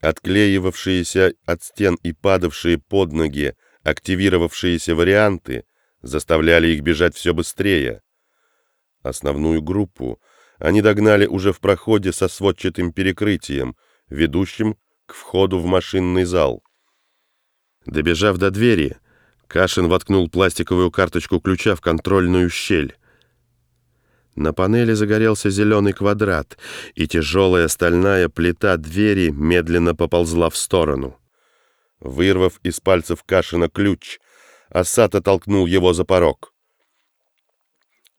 Отклеивавшиеся от стен и падавшие под ноги активировавшиеся варианты заставляли их бежать все быстрее. Основную группу они догнали уже в проходе со сводчатым перекрытием, ведущим к входу в машинный зал. Добежав до двери, Кашин воткнул пластиковую карточку ключа в контрольную щель. На панели загорелся зеленый квадрат, и тяжелая стальная плита двери медленно поползла в сторону. Вырвав из пальцев Кашина ключ, Асата толкнул его за порог.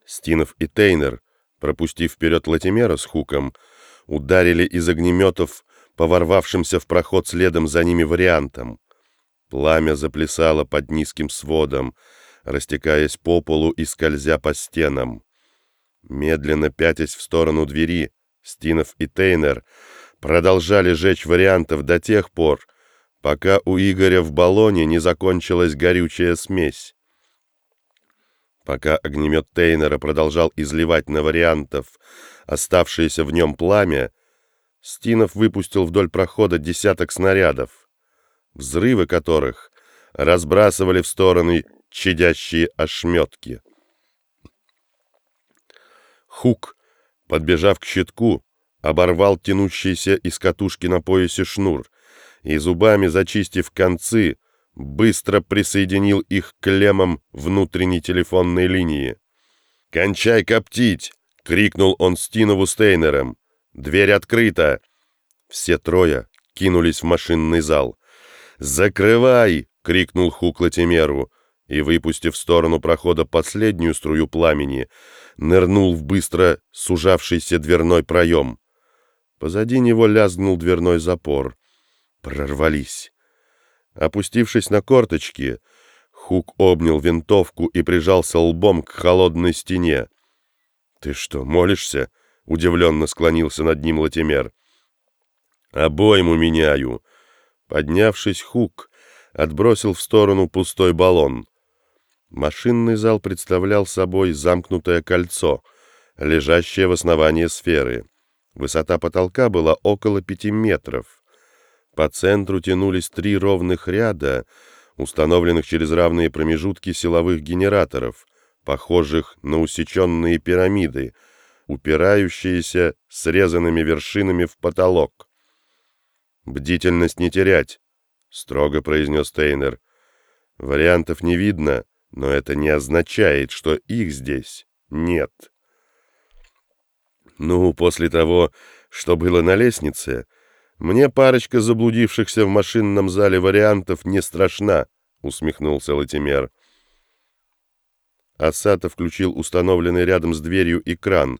Стинов и Тейнер, пропустив вперед Латимера с хуком, ударили из огнеметов по ворвавшимся в проход следом за ними вариантам. Пламя заплясало под низким сводом, растекаясь по полу и скользя по стенам. Медленно пятясь в сторону двери, Стинов и Тейнер продолжали жечь вариантов до тех пор, пока у Игоря в баллоне не закончилась горючая смесь. Пока огнемет Тейнера продолжал изливать на вариантов оставшееся в нем пламя, Стинов выпустил вдоль прохода десяток снарядов, взрывы которых разбрасывали в стороны чадящие ошметки. Хук, подбежав к щитку, оборвал тянущийся из катушки на поясе шнур и зубами зачистив концы, быстро присоединил их к клеммам внутренней телефонной линии. «Кончай коптить!» — крикнул он Стинову Стейнером. «Дверь открыта!» Все трое кинулись в машинный зал. «Закрывай!» — крикнул Хук Латимеру и, выпустив в сторону прохода последнюю струю пламени, нырнул в быстро сужавшийся дверной проем. Позади него лязгнул дверной запор. Прорвались. Опустившись на корточки, Хук обнял винтовку и прижался лбом к холодной стене. «Ты что, молишься?» — удивленно склонился над ним Латимер. «Обойму меняю». Поднявшись, Хук отбросил в сторону пустой баллон. Машинный зал представлял собой замкнутое кольцо, лежащее в основании сферы. Высота потолка была около пяти метров. По центру тянулись три ровных ряда, установленных через равные промежутки силовых генераторов, похожих на усеченные пирамиды, упирающиеся срезанными вершинами в потолок. «Бдительность не терять», — строго произнес Тейнер. «Вариантов не видно, но это не означает, что их здесь нет». «Ну, после того, что было на лестнице, мне парочка заблудившихся в машинном зале вариантов не страшна», — усмехнулся Латимер. Асата включил установленный рядом с дверью экран,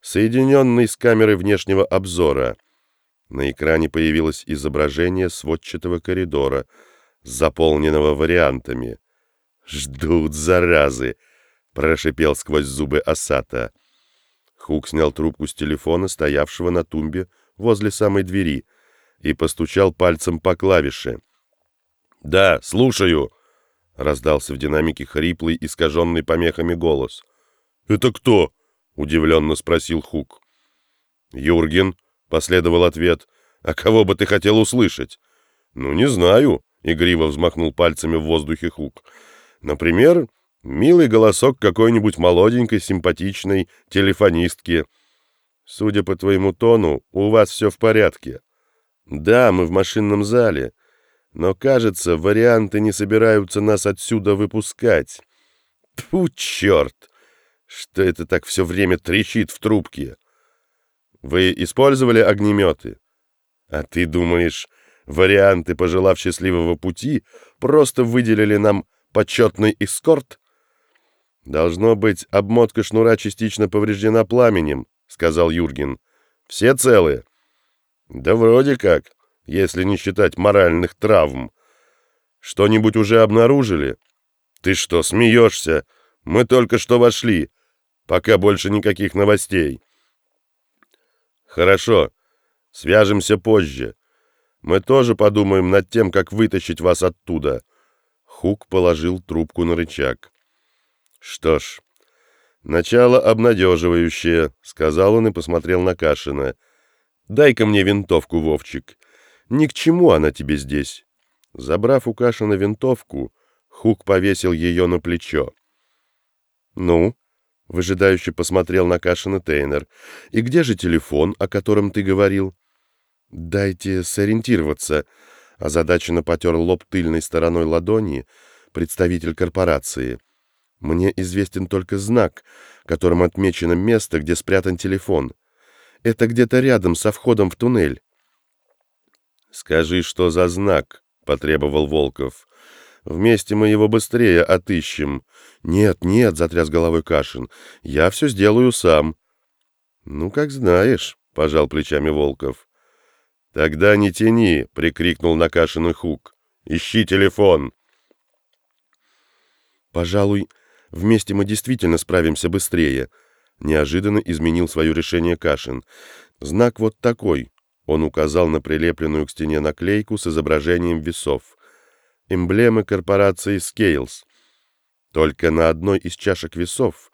соединенный с камерой внешнего обзора. На экране появилось изображение сводчатого коридора, заполненного вариантами. «Ждут, заразы!» — прошипел сквозь зубы Асата. Хук снял трубку с телефона, стоявшего на тумбе возле самой двери, и постучал пальцем по клавише. «Да, слушаю!» — раздался в динамике хриплый, искаженный помехами голос. «Это кто?» — удивленно спросил Хук. «Юрген», — последовал ответ. «А кого бы ты хотел услышать?» «Ну, не знаю», — игриво взмахнул пальцами в воздухе Хук. «Например, милый голосок какой-нибудь молоденькой, симпатичной телефонистки. Судя по твоему тону, у вас все в порядке. Да, мы в машинном зале, но, кажется, варианты не собираются нас отсюда выпускать. Тьфу, черт! Что это так все время трещит в трубке? Вы использовали огнеметы? А ты думаешь, варианты, пожелав счастливого пути, просто выделили нам почетный эскорт? Должно быть, обмотка шнура частично повреждена пламенем, сказал Юрген. Все целые? Да вроде как, если не считать моральных травм. Что-нибудь уже обнаружили? Ты что, смеешься? Мы только что вошли. Пока больше никаких новостей. Хорошо. Свяжемся позже. Мы тоже подумаем над тем, как вытащить вас оттуда. Хук положил трубку на рычаг. Что ж, начало обнадеживающее, сказал он и посмотрел на Кашина. Дай-ка мне винтовку, Вовчик. Ни к чему она тебе здесь». Забрав у Кашина винтовку, Хук повесил ее на плечо. «Ну?» — выжидающе посмотрел на Кашина Тейнер. «И где же телефон, о котором ты говорил?» «Дайте сориентироваться», — озадаченно потер лоб тыльной стороной ладони представитель корпорации. «Мне известен только знак, которым отмечено место, где спрятан телефон. Это где-то рядом со входом в туннель». «Скажи, что за знак?» — потребовал Волков. «Вместе мы его быстрее отыщем». «Нет, нет», — затряс головой Кашин, — «я все сделаю сам». «Ну, как знаешь», — пожал плечами Волков. «Тогда не тяни», — прикрикнул на Хук. «Ищи телефон». «Пожалуй, вместе мы действительно справимся быстрее», — неожиданно изменил свое решение Кашин. «Знак вот такой». Он указал на прилепленную к стене наклейку с изображением весов. Эмблемы корпорации Scales. Только на одной из чашек весов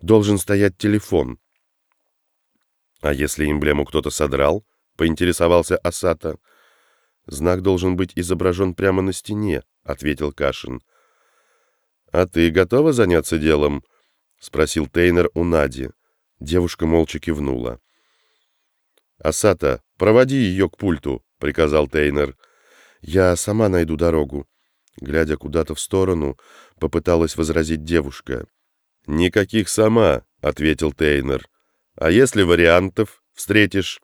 должен стоять телефон. «А если эмблему кто-то содрал?» — поинтересовался Асата. «Знак должен быть изображен прямо на стене», — ответил Кашин. «А ты готова заняться делом?» — спросил Тейнер у Нади. Девушка молча кивнула. «Асата, проводи ее к пульту», — приказал Тейнер. «Я сама найду дорогу». Глядя куда-то в сторону, попыталась возразить девушка. «Никаких сама», — ответил Тейнер. «А если вариантов встретишь?»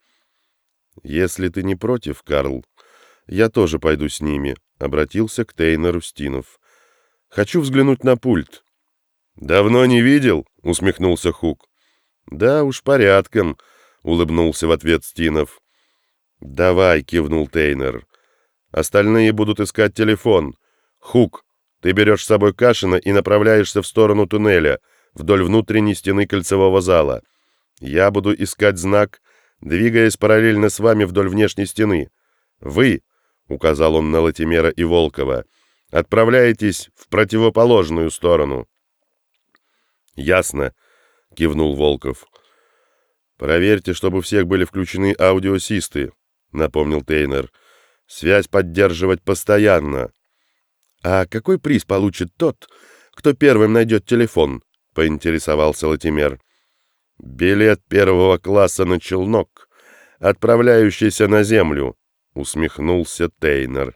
«Если ты не против, Карл, я тоже пойду с ними», — обратился к Тейнеру Стинов. «Хочу взглянуть на пульт». «Давно не видел?» — усмехнулся Хук. «Да уж порядком», — улыбнулся в ответ Стинов. «Давай», — кивнул Тейнер. «Остальные будут искать телефон. Хук, ты берешь с собой Кашина и направляешься в сторону туннеля, вдоль внутренней стены кольцевого зала. Я буду искать знак, двигаясь параллельно с вами вдоль внешней стены. Вы, — указал он на Латимера и Волкова, — отправляетесь в противоположную сторону». «Ясно», — кивнул Волков. «Проверьте, чтобы всех были включены аудиосисты», — напомнил Тейнер. «Связь поддерживать постоянно». «А какой приз получит тот, кто первым найдет телефон?» — поинтересовался Латимер. «Билет первого класса на челнок, отправляющийся на землю», — усмехнулся Тейнер.